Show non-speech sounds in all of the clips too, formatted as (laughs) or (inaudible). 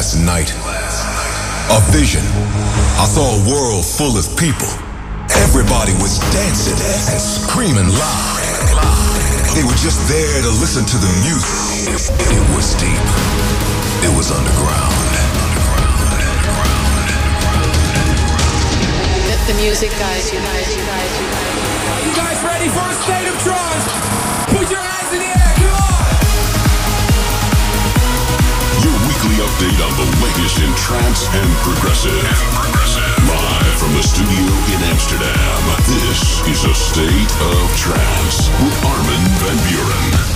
last night. A vision. I saw a world full of people. Everybody was dancing and screaming loud. They were just there to listen to the music. It was deep. It was underground. The, the music guys, guys. You guys ready for a state of trance? Put your update on the latest in trance and progressive. Live from the studio in Amsterdam, this is a state of trance with Armin van Buuren.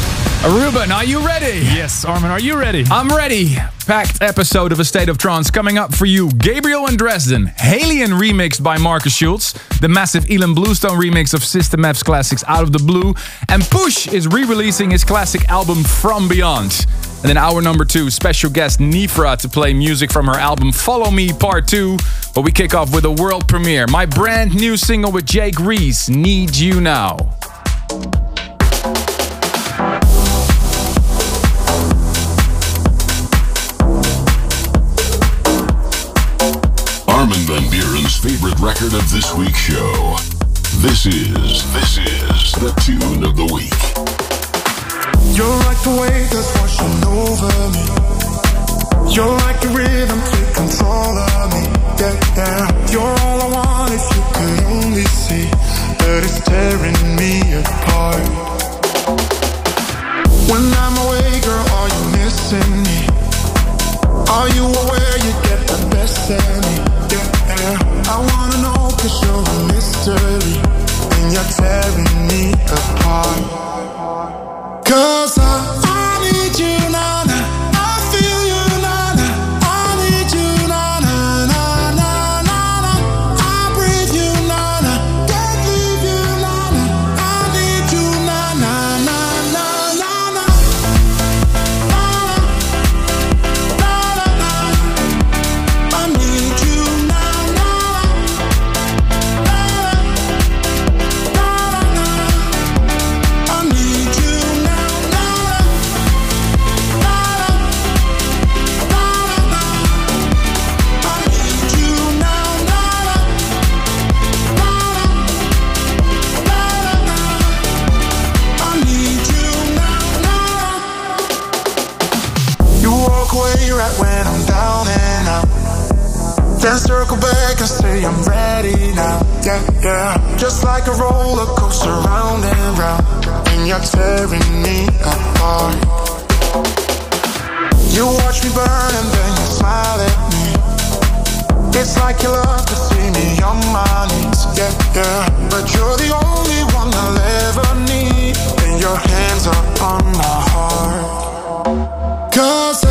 Aruban, are you ready? Yes, Armin, are you ready? I'm ready. Packed episode of A State of Trance coming up for you. Gabriel and Dresden, Alien remixed by Markus Schulz, the massive Ilan Bluestone remix of System F's classics Out of the Blue, and Push is re-releasing his classic album From Beyond. And then hour number two, special guest Nifra to play music from her album Follow Me Part 2. But we kick off with a world premiere, my brand new single with Jake Reese, Need You Now. Armin van Buuren's favorite record of this week's show. This is, this is the tune of the week. You're like the wave that's washing over me. You're like the rhythm, take control of me. Yeah, yeah. You're all I want if you could only see that it's tearing me apart. When I'm away, girl, are you missing me? Are you aware you get the best of me? Yeah, yeah. I wanna know cause you're a mystery and you're tearing me apart. Cause I, Then circle back and say I'm ready now. Yeah, yeah. Just like a roller coaster round and round. And you're tearing me apart. You watch me burn and then you smile at me. It's like you love to see me on my knees. Yeah, yeah. But you're the only one I'll ever need. And your hands are on my heart. Cause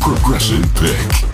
Progressive Pick.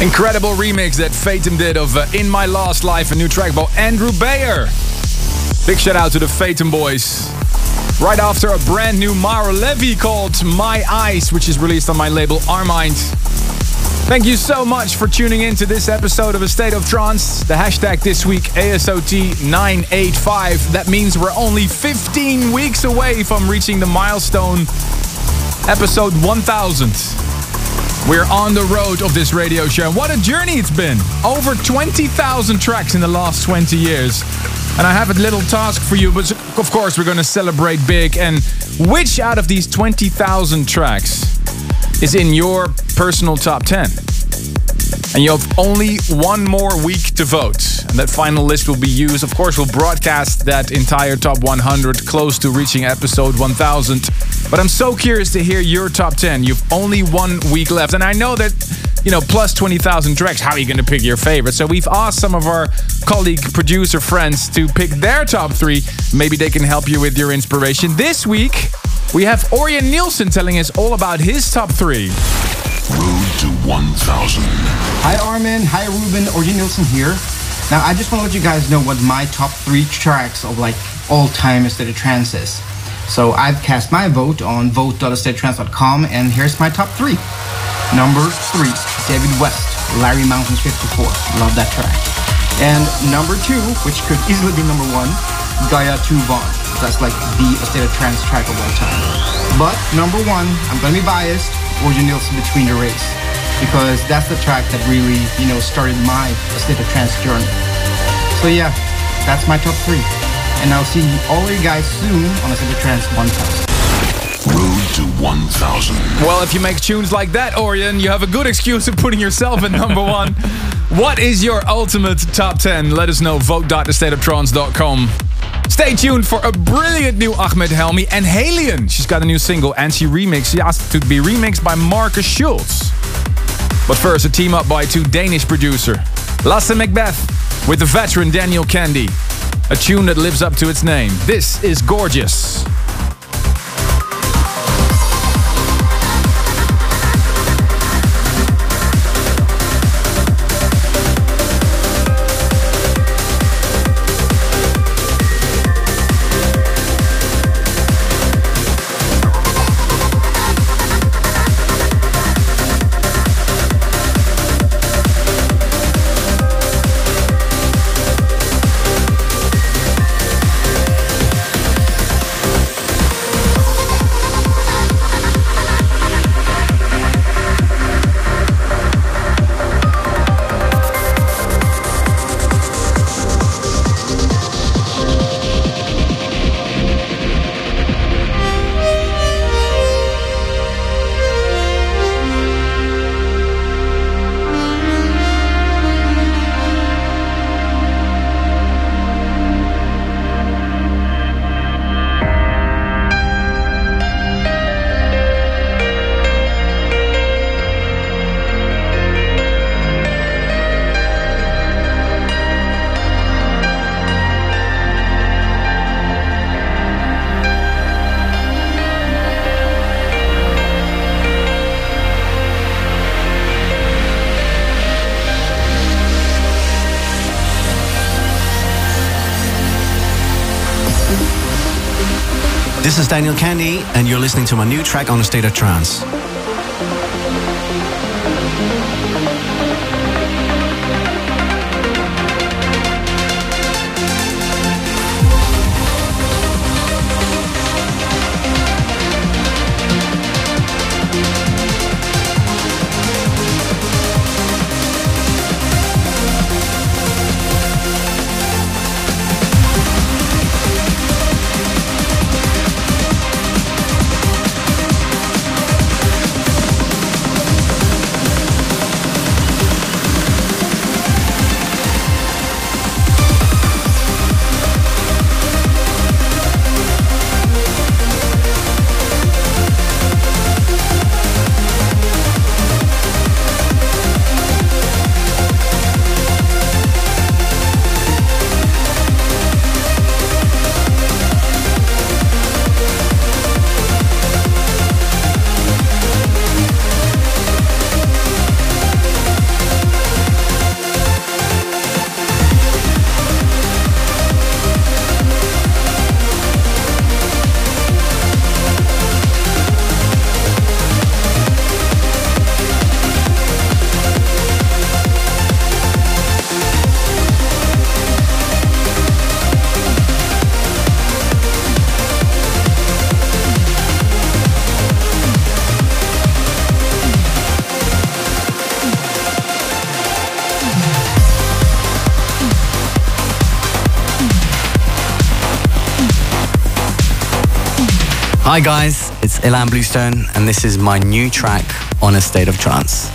Incredible remix that Fatum did of uh, In My Last Life, a new track by Andrew Bayer. Big shout out to the Fatum boys. Right after a brand new Maor Levi called My Eyes, which is released on my label Armind. Thank you so much for tuning in to this episode of A State of Trance. The hashtag this week, ASOT985. That means we're only 15 weeks away from reaching the milestone, episode 1000. We're on the road of this radio show. What a journey it's been! Over 20,000 tracks in the last 20 years. And I have a little task for you, but of course, we're going to celebrate big. And which out of these 20,000 tracks is in your personal top 10? And you have only one more week to vote. And that final list will be used. Of course, we'll broadcast that entire top 100 close to reaching episode 1000. But I'm so curious to hear your top 10. You've only one week left. And I know that, you know, plus 20,000 tracks, how are you going to pick your favorite? So we've asked some of our colleague producer friends to pick their top three. Maybe they can help you with your inspiration. This week, we have Orjan Nilsen telling us all about his top three. Road to 1000. Hi Armin, hi Ruben, Orjan Nilsen here. Now I just want to let you guys know what my top three tracks of like all time State of Trance is. So I've cast my vote on vote.statetrance.com and here's my top three. Number three, David West, Larry Mountains 54. Love that track. And number two, which could easily be number one, Gaia Tuvan. That's like the State of Trance track of all time. But number one, I'm gonna be biased, Orjan Nilsen Between the Rays. Because that's the track that really, you know, started my State of Trance journey. So yeah, that's my top three. And I'll see all of you guys soon on State of Trance 1000. Road to 1000. Well, if you make tunes like that, Orjan, you have a good excuse of putting yourself in number one. what is your ultimate top 10? Let us know. Vote.thestateoftrance.com. Stay tuned for a brilliant new Ahmed Helmi and HALIENE. She's got a new single and she remixed. She asked to be remixed by Markus Schulz. But first, a team up by two Danish producer, Lasse Macbeth with the veteran Daniel Kandi. A tune that lives up to its name. This is gorgeous. Daniel Kandi, and you're listening to my new track on A State of Trance. Hi guys, it's Ilan Bluestone and this is my new track on A State of Trance.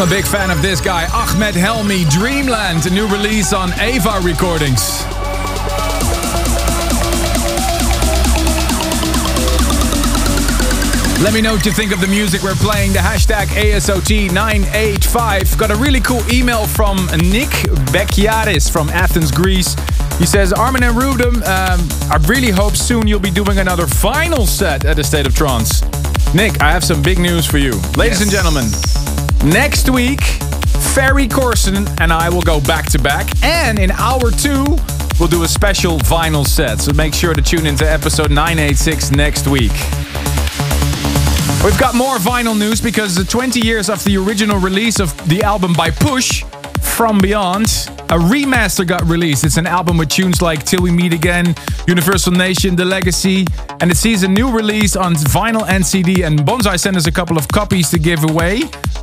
I'm a big fan of this guy, Ahmed Helmy, Dreamland, a new release on Ava Recordings. Let me know what you think of the music we're playing. The hashtag ASOT985. Got a really cool email from Nick Bekiaris from Athens, Greece. He says, Armin and Ruben, um, I really hope soon you'll be doing another final set at the State of Trance. Nick, I have some big news for you. Ladies and gentlemen, next week, Ferry Corsten and I will go back to back. And in hour two, we'll do a special vinyl set. So make sure to tune into episode 986 next week. We've got more vinyl news because the 20 years after the original release of the album by Push, From Beyond, a remaster got released. It's an album with tunes like Till We Meet Again, Universal Nation, The Legacy, and it sees a new release on vinyl and CD. And Bonzai sent us a couple of copies to give away.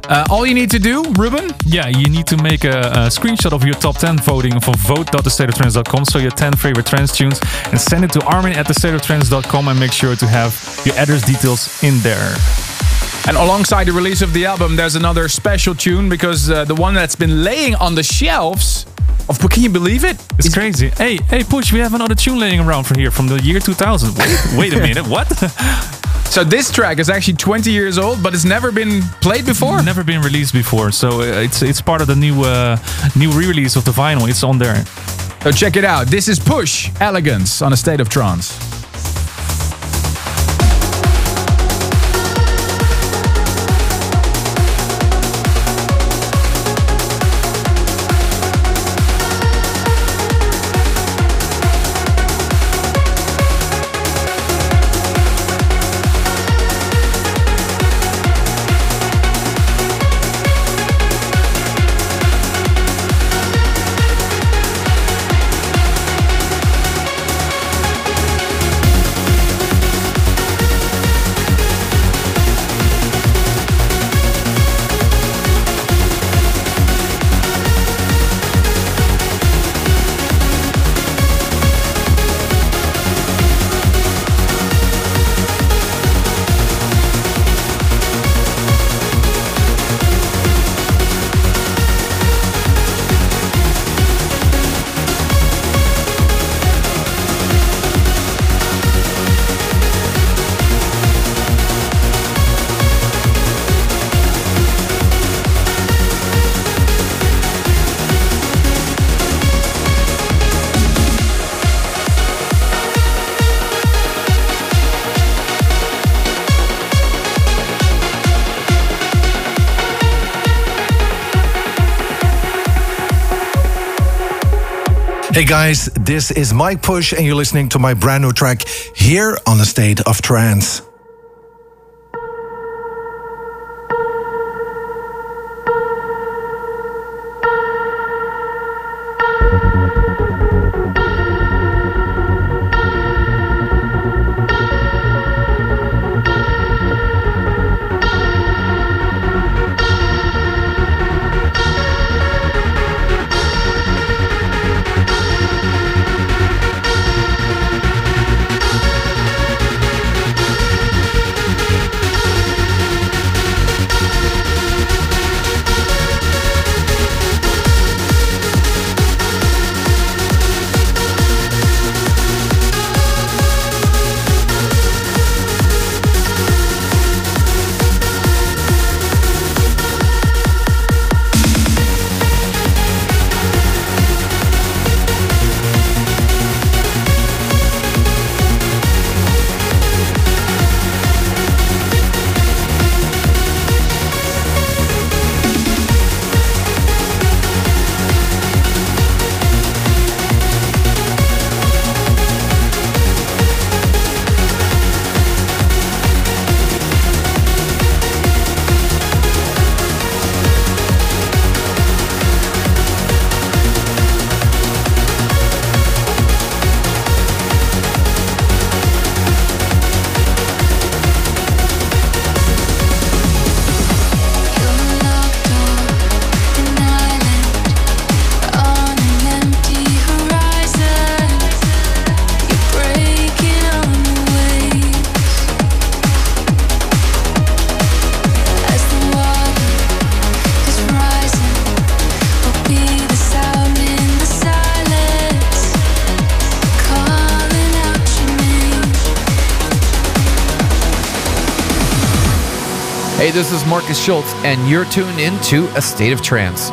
Uh, all you need to do, Ruben? Yeah, you need to make a, a screenshot of your top 10 voting for vote.thestateoftrance.com, so your 10 favorite trance tunes, and send it to armin at thestateoftrance.com and make sure to have your address details in there. And alongside the release of the album, there's another special tune because uh, the one that's been laying on the shelves of, can you believe it? It's crazy. Hey, hey, Push, we have another tune laying around from here from the year 2000. Wait, wait a (laughs) minute, what? So this track is actually 20 years old, but it's never been played before. Never been released before, so uh, it's it's part of the new uh, new re-release of the vinyl. It's on there. So check it out. This is Push Elegance on a State of Trance. Hey guys, this is Mike Push, and you're listening to my brand new track here on the State of Trance. Schulz, and you're tuned into A State of Trance.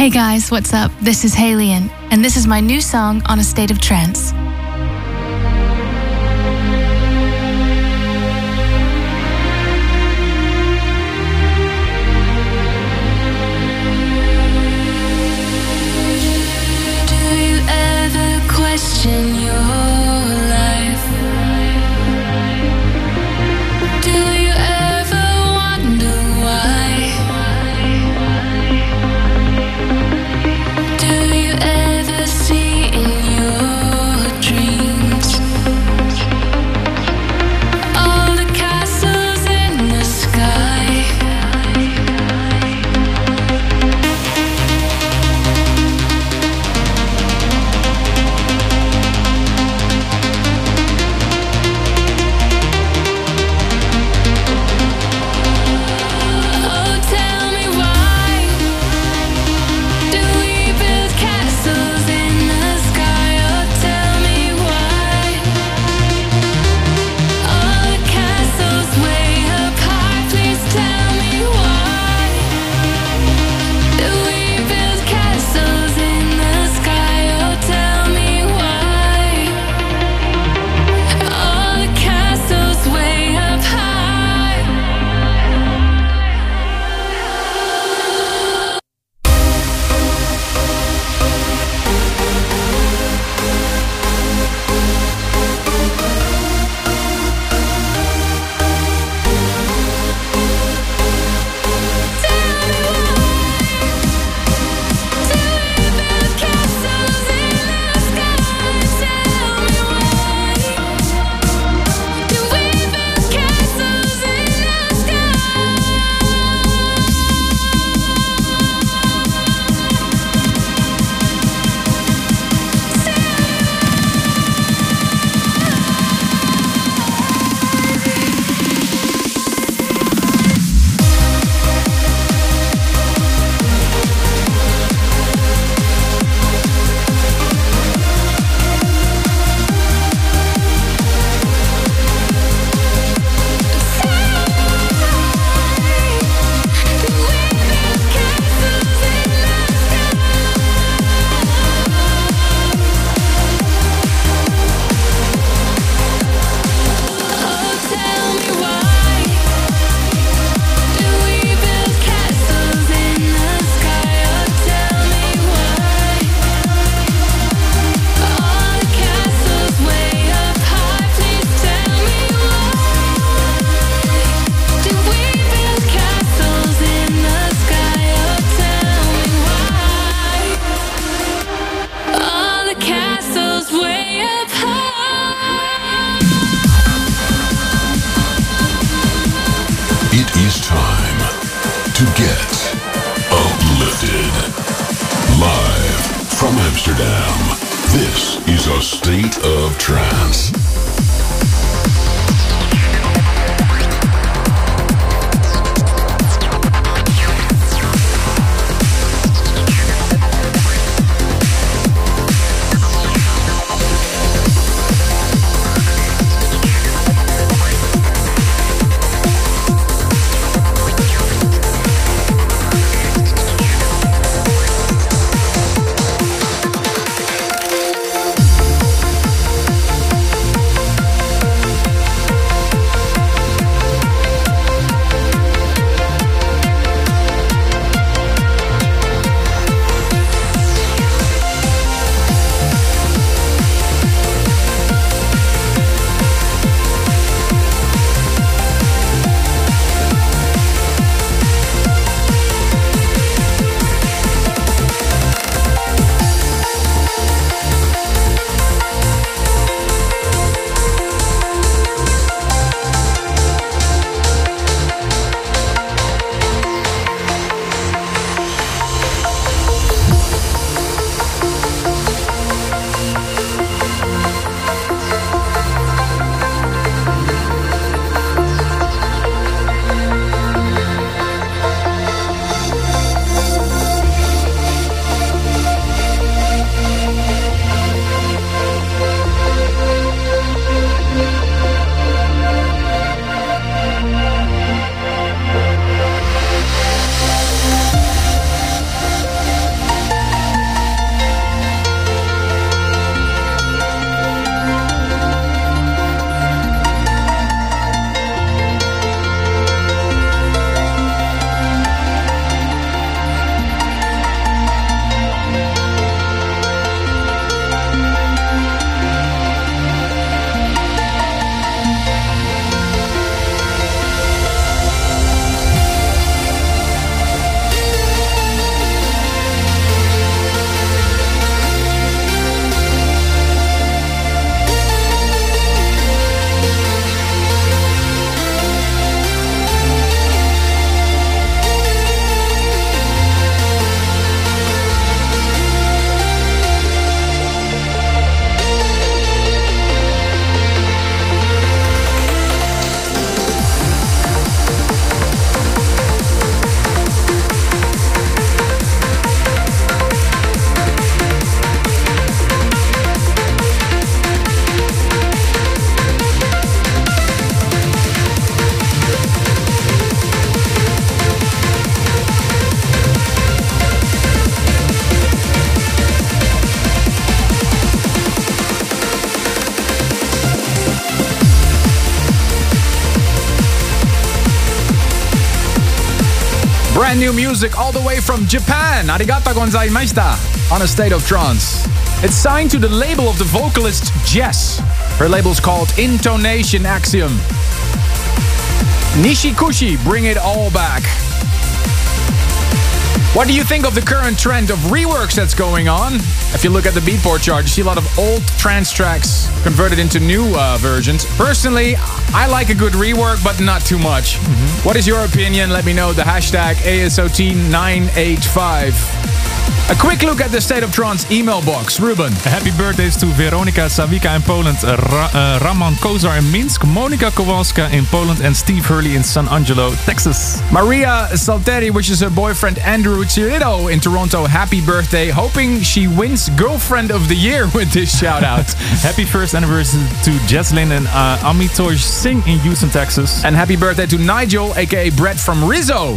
Hey guys, what's up? This is HALIENE, and this is my new song on a state of trance. Music all the way from Japan. Arigato gozaimashita. On a state of trance. It's signed to the label of the vocalist Jess. Her label's called Intonation Axiom. Nishikushi, bring it all back. What do you think of the current trend of reworks that's going on? If you look at the Beatport chart, you see a lot of old trance tracks converted into new uh, versions. Personally, I like a good rework, but not too much. Mm-hmm. What is your opinion? Let me know. The hashtag ASOT985. A quick look at the State of Trance email box. Ruben. Happy birthdays to Veronica Savika in Poland, Ra- uh, Raman Kozar in Minsk, Monika Kowalska in Poland, and Steve Hurley in San Angelo, Texas. Maria Salteri wishes her boyfriend Andrew Cirito in Toronto happy birthday, hoping she wins Girlfriend of the Year (laughs) with this shout out. (laughs) happy first anniversary to Jesslyn and uh, Amitosh Singh in Houston, Texas. And happy birthday to Nigel, aka Brett from Rizzo.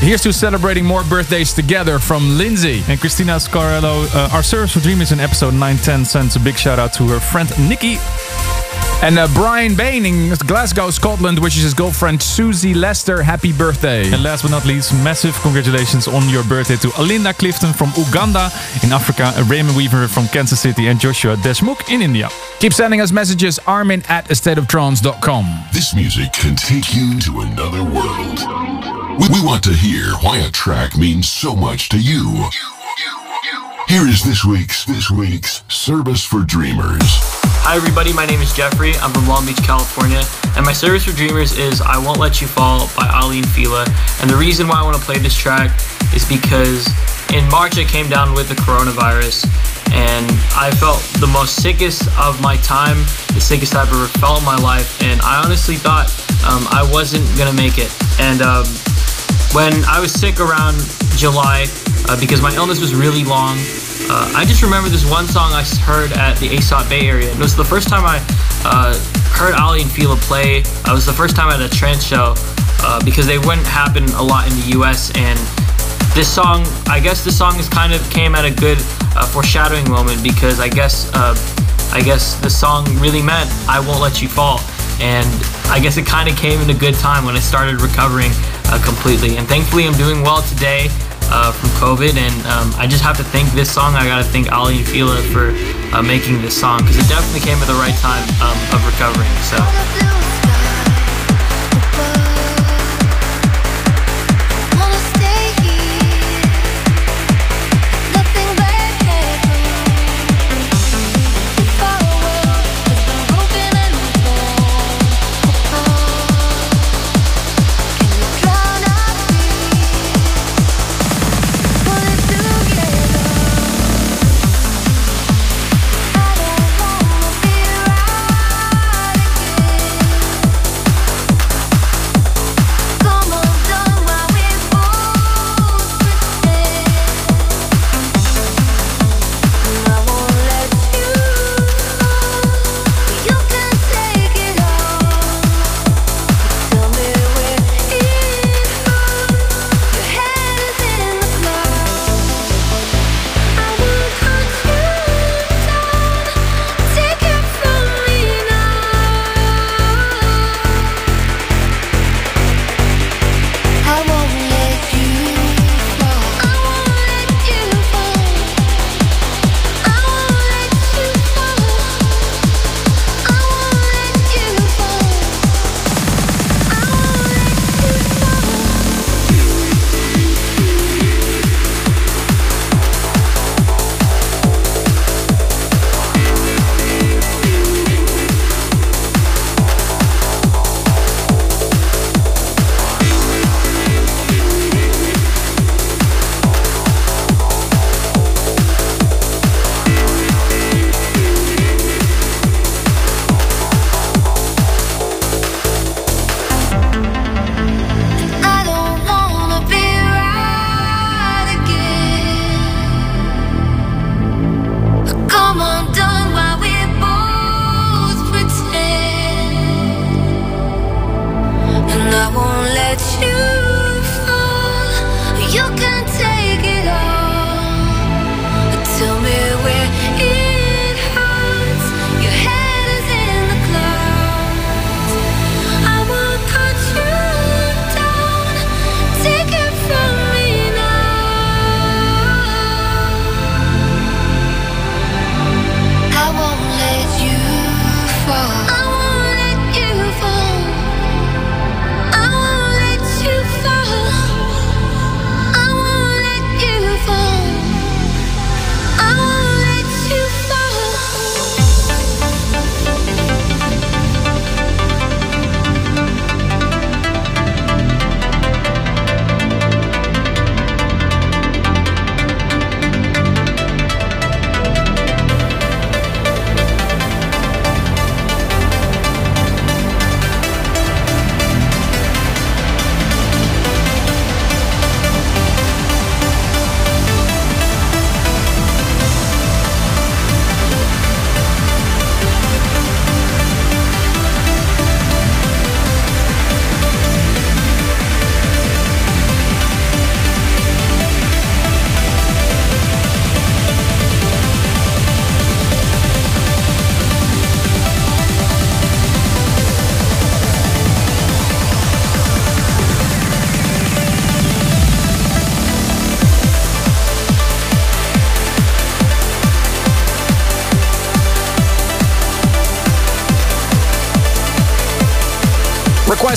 Here's to celebrating more birthdays together from Lindsay. And Christina Scarello, uh, our service for Dream is in episode 910, sends a big shout out to her friend Nikki. And uh, Brian Bain in Glasgow, Scotland, wishes his girlfriend Susie Lester happy birthday. And last but not least, massive congratulations on your birthday to Alinda Clifton from Uganda in Africa, Raymond Weaver from Kansas City, and Joshua Deshmukh in India. Keep sending us messages, armin at astateoftrance.com. This music can take you to another world. We, we want to hear why a track means so much to you. Here is this week's this week's service for dreamers. Hi everybody, my name is Jeffrey. I'm from Long Beach, California, and my service for dreamers is "I Won't Let You Fall" by and Fila. And the reason why I want to play this track is because in March I came down with the coronavirus, and I felt the most sickest of my time, the sickest I've ever felt in my life, and I honestly thought um, I wasn't gonna make it. And um, when I was sick around July, uh, because my illness was really long, uh, I just remember this one song I heard at the ASOT Bay Area. It was the first time I uh, heard Ali and Fila play. It was the first time at a trance show uh, because they wouldn't happen a lot in the US. And this song, I guess this song is kind of came at a good uh, foreshadowing moment because I guess uh, I guess the song really meant I won't let you fall. And I guess it kind of came in a good time when I started recovering uh, completely. And thankfully, I'm doing well today uh, from COVID, and um, I just have to thank this song. I gotta thank Ali and Fila for uh, making this song because it definitely came at the right time um, of recovering. So.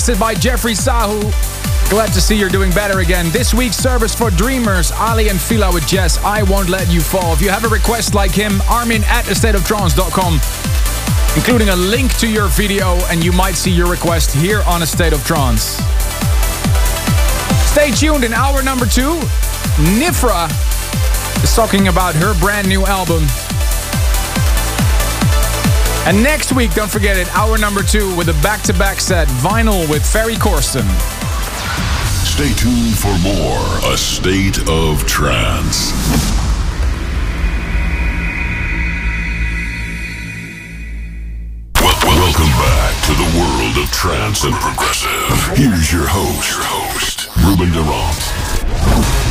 Requested by Jeffrey Sahu. Glad to see you're doing better again. This week's service for dreamers, Aly and Fila with Jess, I Won't Let You Fall. If you have a request like him, Armin at astateoftrance.com, including a link to your video, and you might see your request here on A State of Trance. Stay tuned in hour number two. Nifra is talking about her brand new album. And next week, don't forget it, hour number two with a back to back set vinyl with Ferry Corsten. Stay tuned for more A State of Trance. Welcome back to the world of trance and progressive. Here's your host, your host, Ruben de Ronde.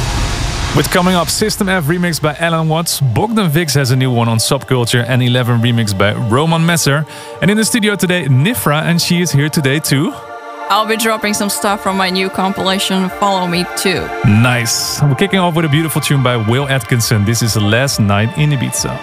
With coming up System F remix by Allen Watts, Bogdan Vix has a new one on Subculture, and 11 remix by Roman Messer. And in the studio today, Nifra, and she is here today too. I'll be dropping some stuff from my new compilation, Follow Me Too. Nice. We're kicking off with a beautiful tune by Will Atkinson. This is Last Night in Ibiza.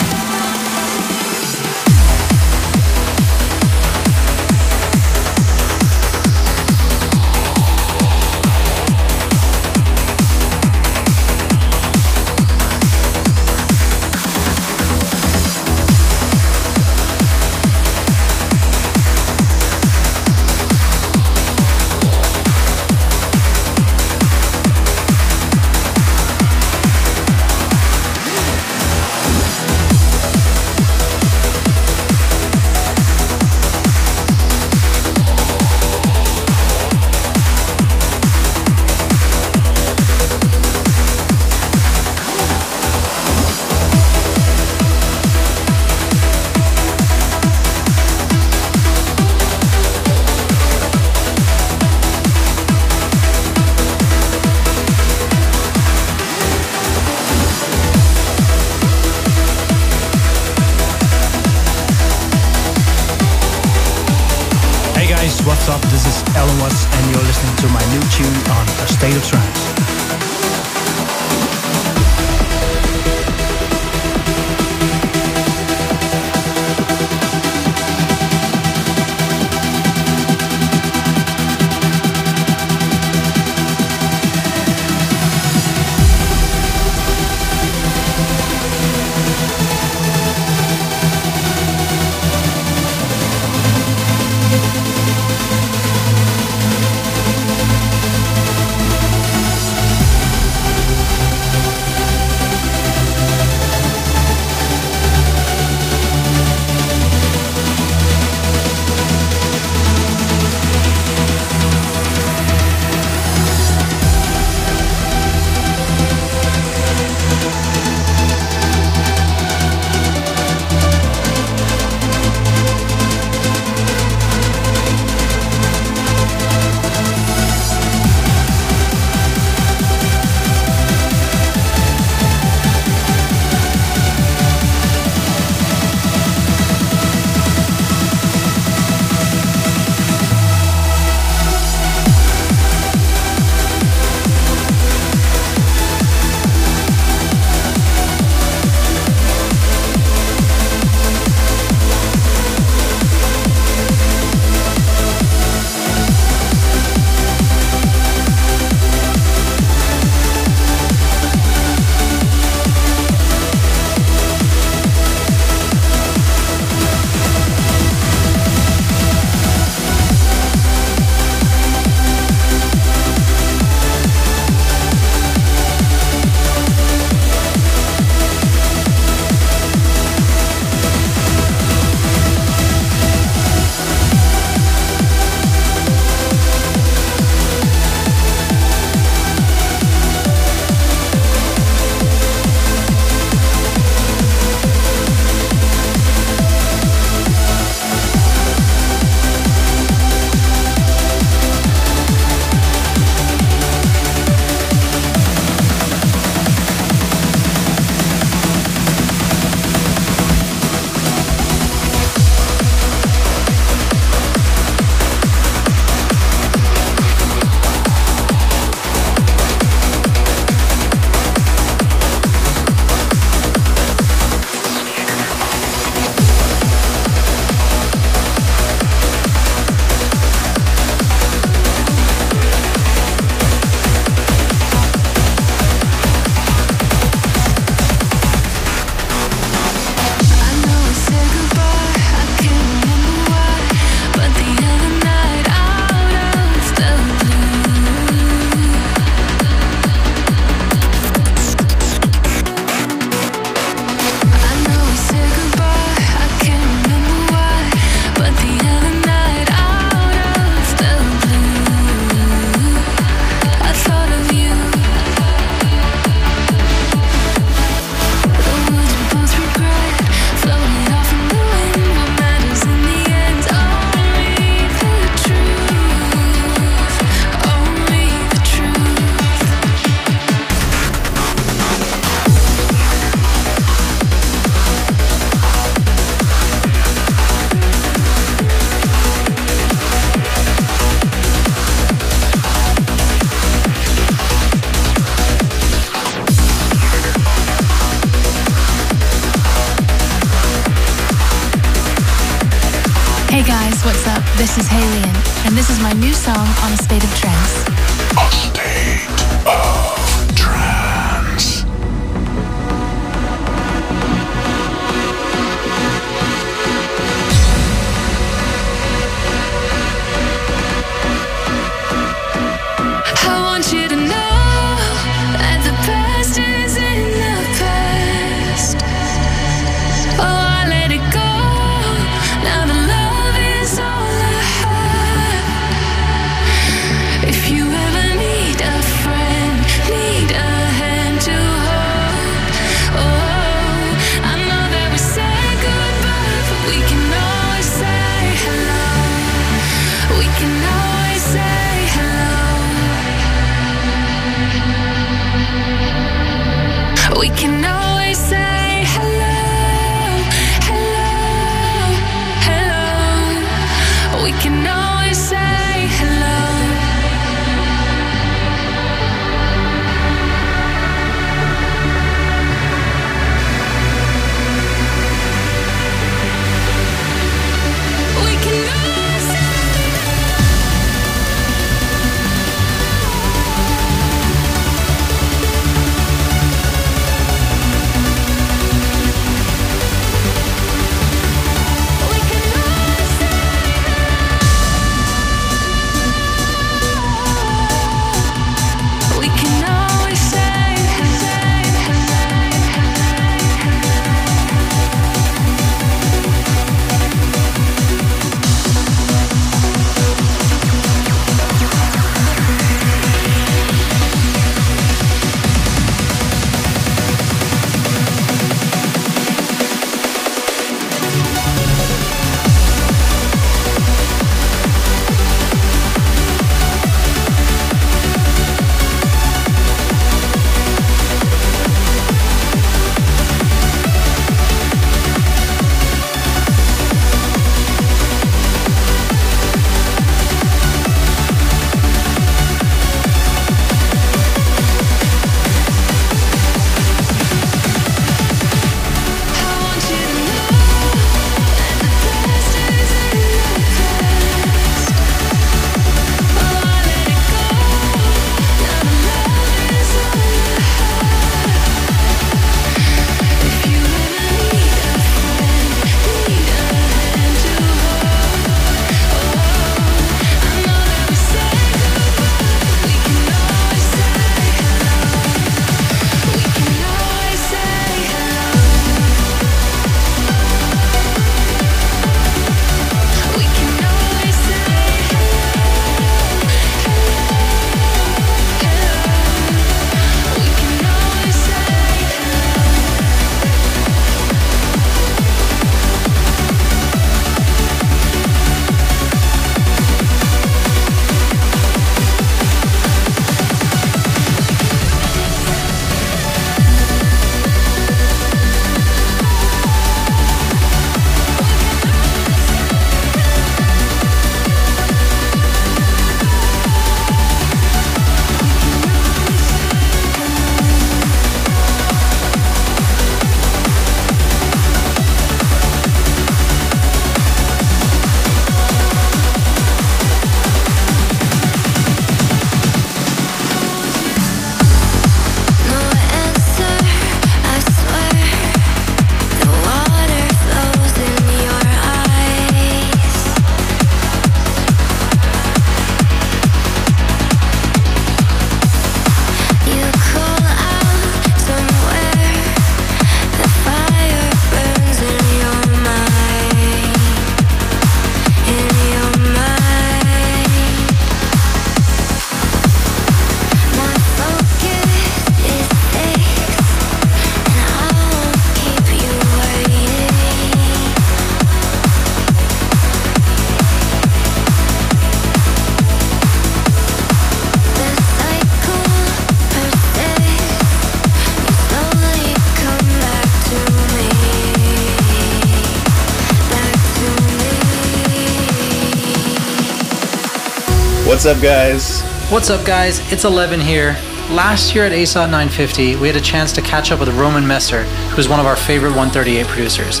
What's up, guys? What's up, guys? It's 11 here. Last year at ASOT 950, we had a chance to catch up with Roman Messer, who's one of our favorite 138 producers.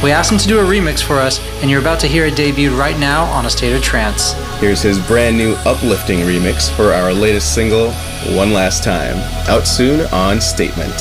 We asked him to do a remix for us, and you're about to hear it debut right now on A State of Trance. Here's his brand new uplifting remix for our latest single, One Last Time, out soon on Statement.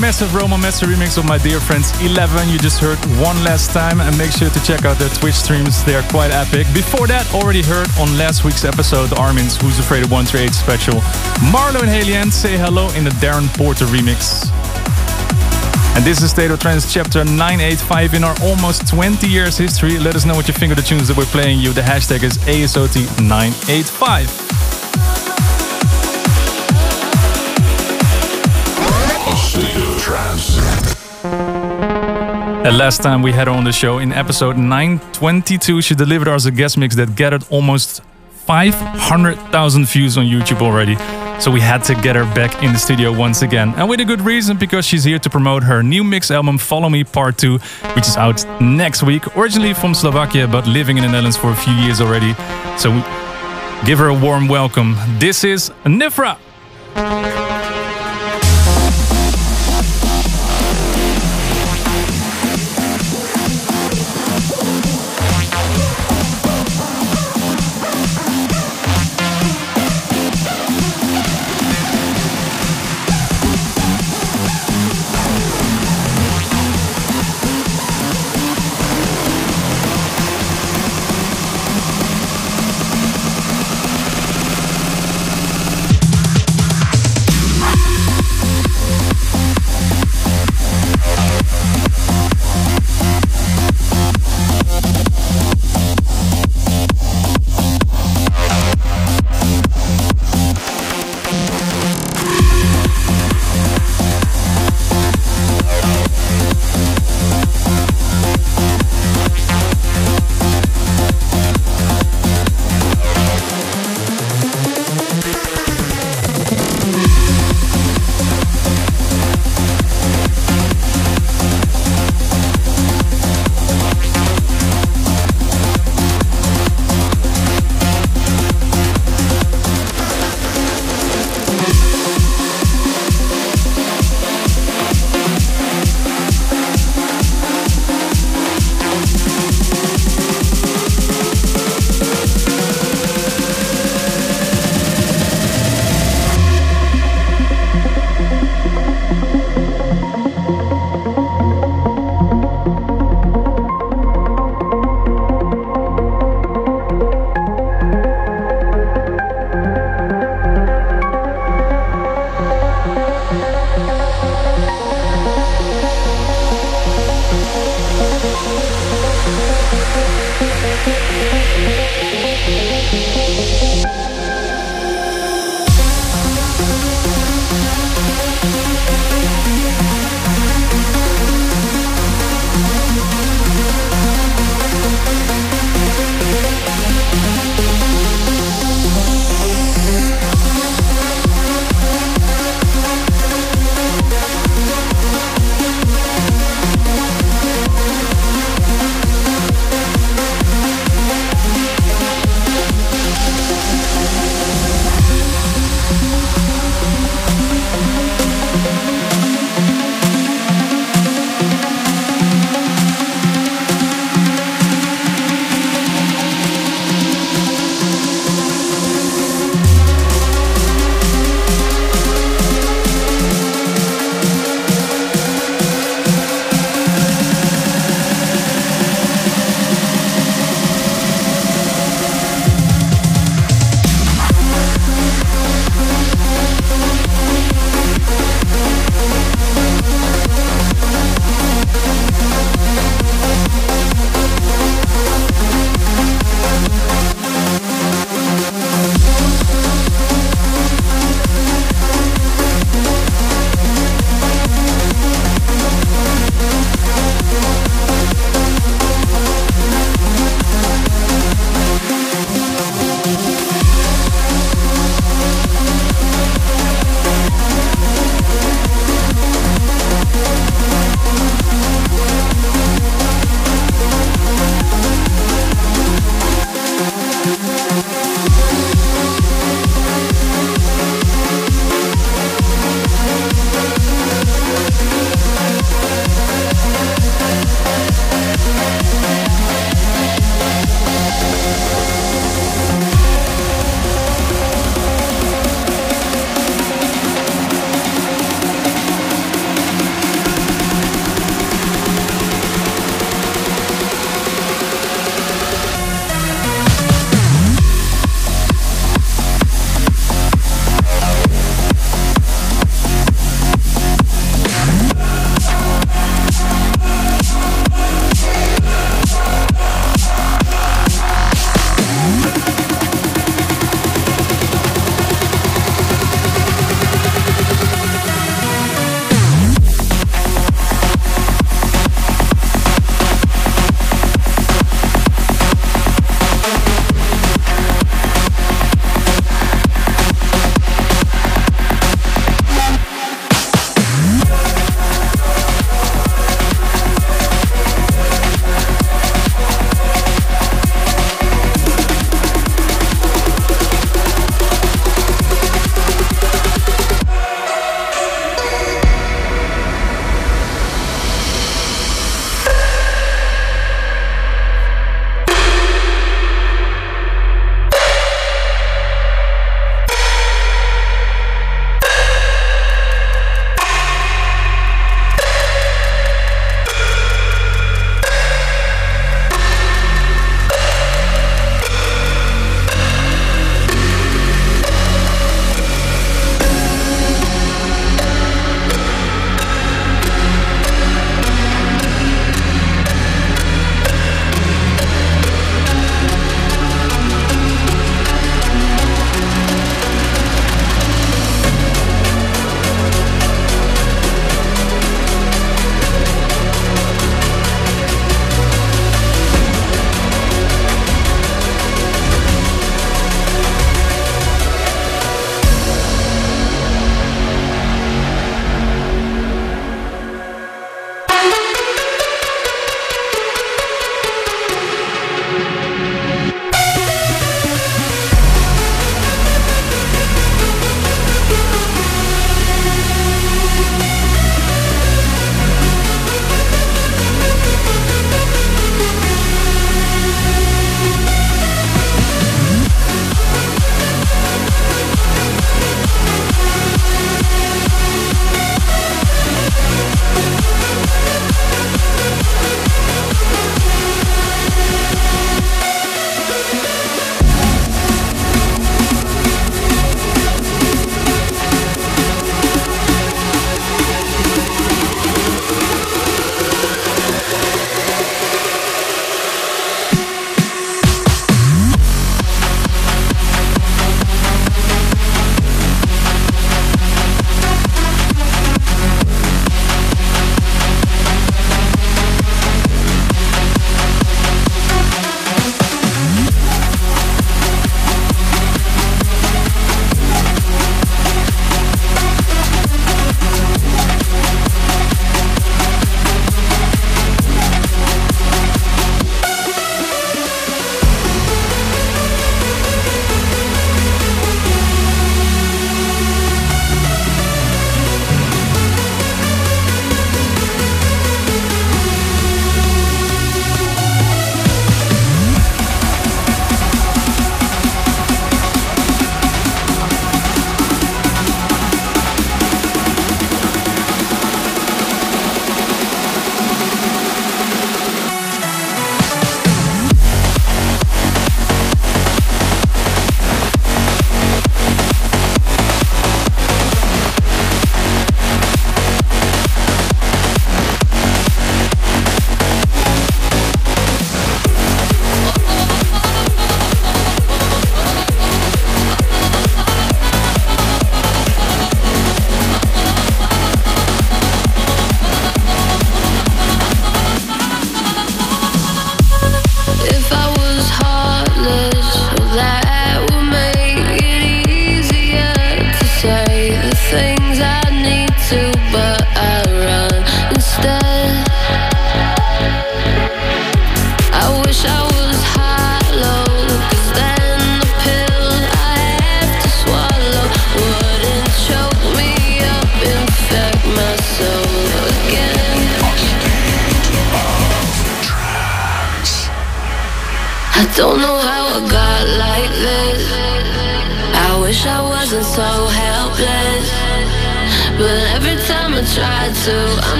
Massive Roman Messer remix of my dear friends 11. You just heard one last time and make sure to check out their Twitch streams. They are quite epic. Before that, already heard on last week's episode, Armin's Who's Afraid of 138 special. MaRLo and HALIENE say hello in the Darren Porter remix. And this is State of Trance chapter 985 in our almost 20 years history. Let us know what you think of the tunes that we're playing you. The hashtag is ASOT985. And last time we had her on the show in episode 922, she delivered us a guest mix that gathered almost 500,000 views on YouTube already. So we had to get her back in the studio once again. And with a good reason, because she's here to promote her new mix album, Follow Me Part 2, which is out next week. Originally from Slovakia, but living in the Netherlands for a few years already. So give her a warm welcome. This is Nifra.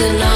The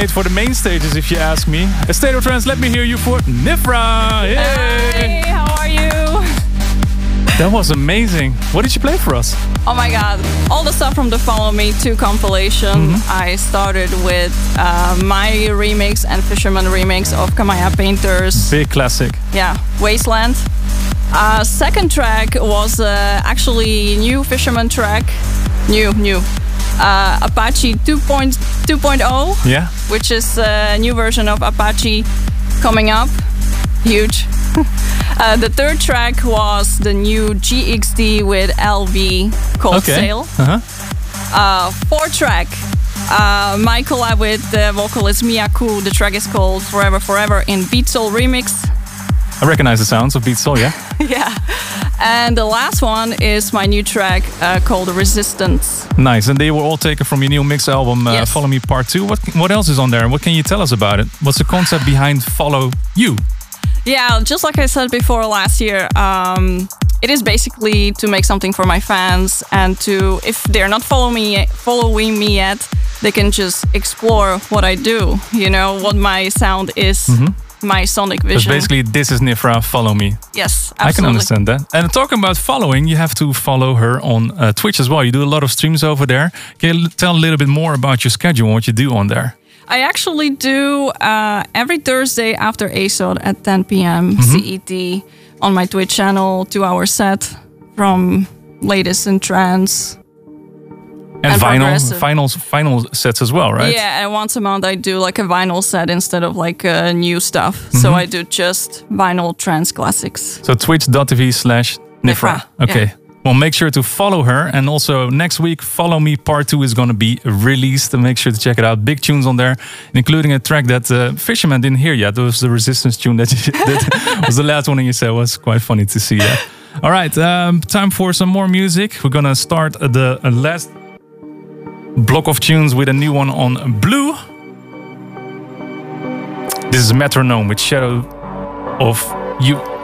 made for the main stages, if you ask me. A State of Trance, let me hear you for Nifra. Yay! Hey, how are you? That was amazing. What did you play for us? Oh my god, all the stuff from the Follow Me 2 compilation. Mm-hmm. I started with uh, my remix and Fisherman remix of Kamaya Painters. Big classic. Yeah, Wasteland. Uh, second track was uh, actually new Fisherman track. New, new. Uh, Apache 2.0, 2.0, Yeah. Which is a new version of Apache coming up. Huge. (laughs) uh, the third track was the new GXD with LV called Okay. Sail. Uh-huh. Uh, fourth track, uh, my collab with the vocalist Miyaku. The track is called Forever Forever in Beatsole Remix. I recognize the sounds of Beatsole, yeah? (laughs) yeah. And the last one is my new track uh, called Resistance. Nice. And they were all taken from your new mix album, uh, Yes. Follow Me Part 2. What, what else is on there? What can you tell us about it? What's the concept behind Follow You? Yeah, just like I said before last year, um, it is basically to make something for my fans and to, if they're not follow me, following me yet, they can just explore what I do. You know what my sound is, my sonic vision. basically, this is Nifra, follow me. yes, I can understand that. And talking about following, you have to follow her on uh, Twitch as well. You do a lot of streams over there. Can you tell a little bit more about your schedule and what you do on there? I actually do uh, every Thursday after ASOT at 10 p.m. Mm-hmm. CET on my Twitch channel, two hour set from latest in trance. And, And vinyl, vinyl, vinyl sets as well, right? Yeah, and once a month I do like a vinyl set instead of like uh, new stuff. So Mhm. I do just vinyl trance classics. So twitch.tv slash Nifra. Okay. yeah. Well, make sure to follow her. And also next week, Follow Me Part 2 is going to be released. And make sure to check it out. Big tunes on there, including a track that uh, Fisherman didn't hear yet. It was the Resistance tune that, you, (laughs) that was the last one you said. was quite funny to see that. All right, um, time for some more music. We're going to start the last block of tunes with a new one on Blue. This is Metronome with Shadow of You.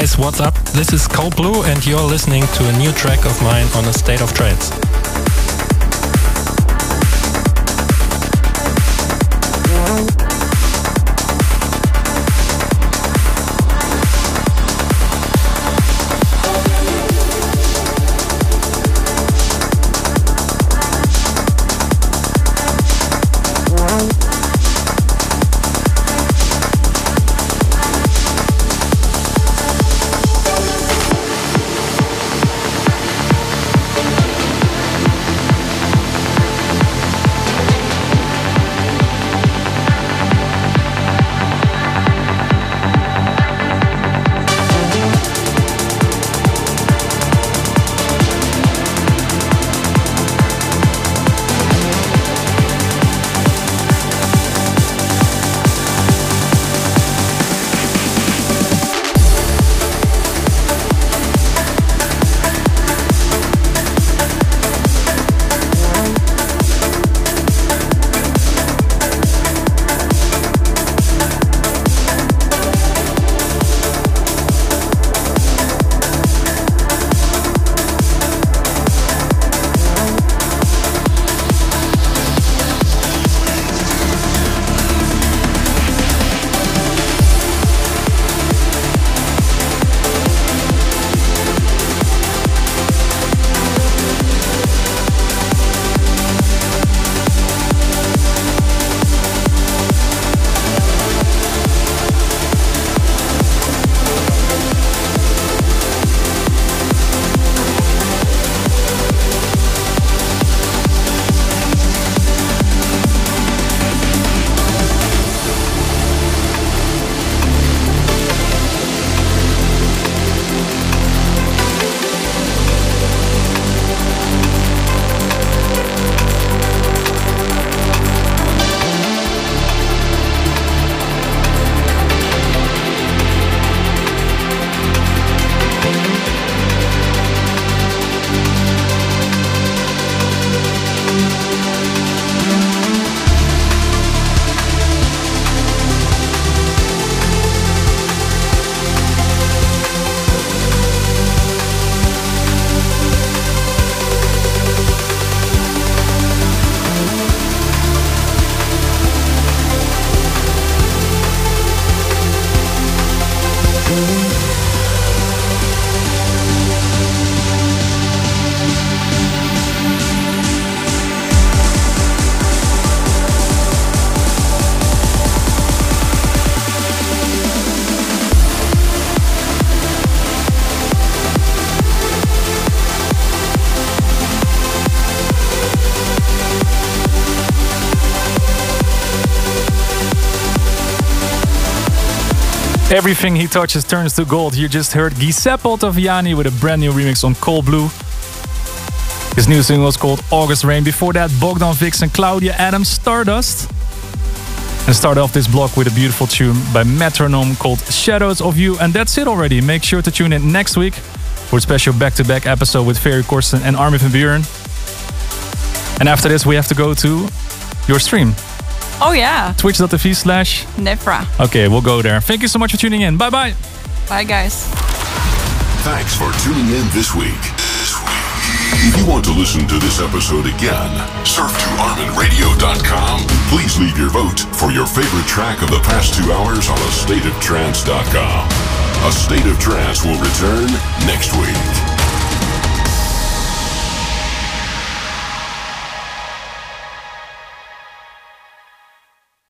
Guys, what's up? This is Cold Blue and you're listening to a new track of mine on a state of trance. Everything he touches turns to gold. You just heard Giuseppe Ottaviani with a brand new remix on Cold Blue. His new single is called August Rain. Before that, Bogdan Vix and Claudia Adams Stardust. And start off this block with a beautiful tune by Metronome called Shadows of You. And that's it already. Make sure to tune in next week for a special back-to-back episode with Ferry Corsten and Armin van Buuren. And after this, we have to go to your stream. Oh yeah, Twitch.tv slash. Nefra. Okay, we'll go there. Thank you so much for tuning in. Bye bye. Bye guys. Thanks for tuning in this week. If you want to listen to this episode again, surf to ArminRadio.com. Please leave your vote for your favorite track of the past two hours on AstateOfTrance.com. A State of Trance will return next week.